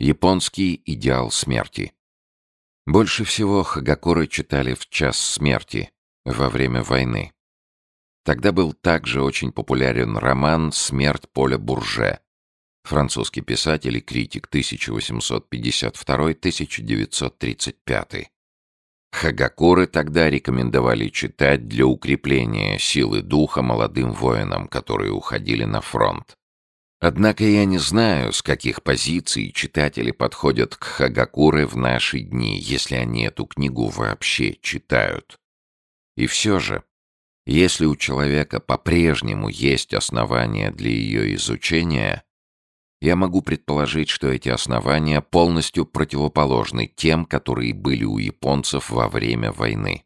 Японский идеал смерти. Больше всего Хагакуры читали в час смерти, во время войны. Тогда был также очень популярен роман «Смерть Поля Бурже», французский писатель и критик 1852-1935. Хагакуры тогда рекомендовали читать для укрепления силы духа молодым воинам, которые уходили на фронт. Однако я не знаю, с каких позиций читатели подходят к Хагакуре в наши дни, если они эту книгу вообще читают. И все же, если у человека по-прежнему есть основания для ее изучения, я могу предположить, что эти основания полностью противоположны тем, которые были у японцев во время войны.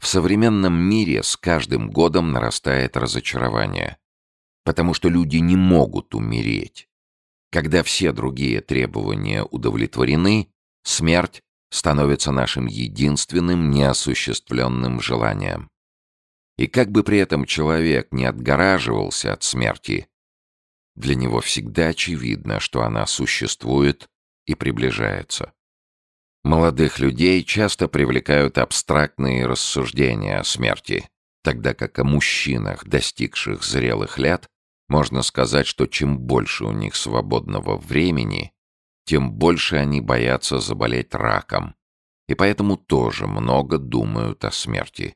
В современном мире с каждым годом нарастает разочарование потому что люди не могут умереть. Когда все другие требования удовлетворены, смерть становится нашим единственным неосуществленным желанием. И как бы при этом человек не отгораживался от смерти, для него всегда очевидно, что она существует и приближается. Молодых людей часто привлекают абстрактные рассуждения о смерти, тогда как о мужчинах, достигших зрелых лет, можно сказать, что чем больше у них свободного времени, тем больше они боятся заболеть раком, и поэтому тоже много думают о смерти.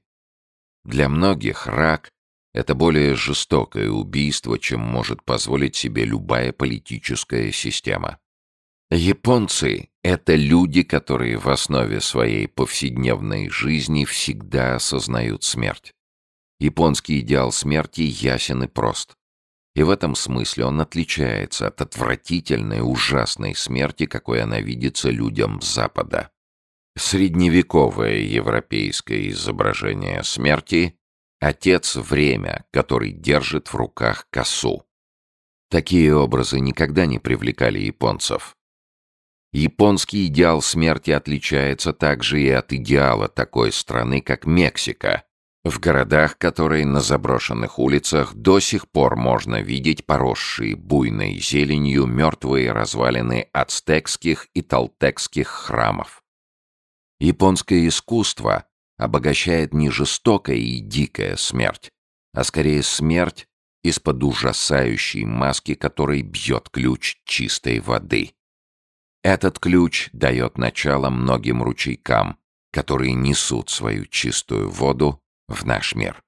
Для многих рак — это более жестокое убийство, чем может позволить себе любая политическая система. Японцы — это люди, которые в основе своей повседневной жизни всегда осознают смерть. Японский идеал смерти ясен и прост. И в этом смысле он отличается от отвратительной, ужасной смерти, какой она видится людям Запада. Средневековое европейское изображение смерти — отец время, который держит в руках косу. Такие образы никогда не привлекали японцев. Японский идеал смерти отличается также и от идеала такой страны, как Мексика, в городах, которые на заброшенных улицах до сих пор можно видеть поросшие буйной зеленью мертвые развалины ацтекских и талтекских храмов. Японское искусство обогащает не жестокая и дикая смерть, а скорее смерть из-под ужасающей маски, которой бьет ключ чистой воды. Этот ключ дает начало многим ручейкам, которые несут свою чистую воду в наш мир.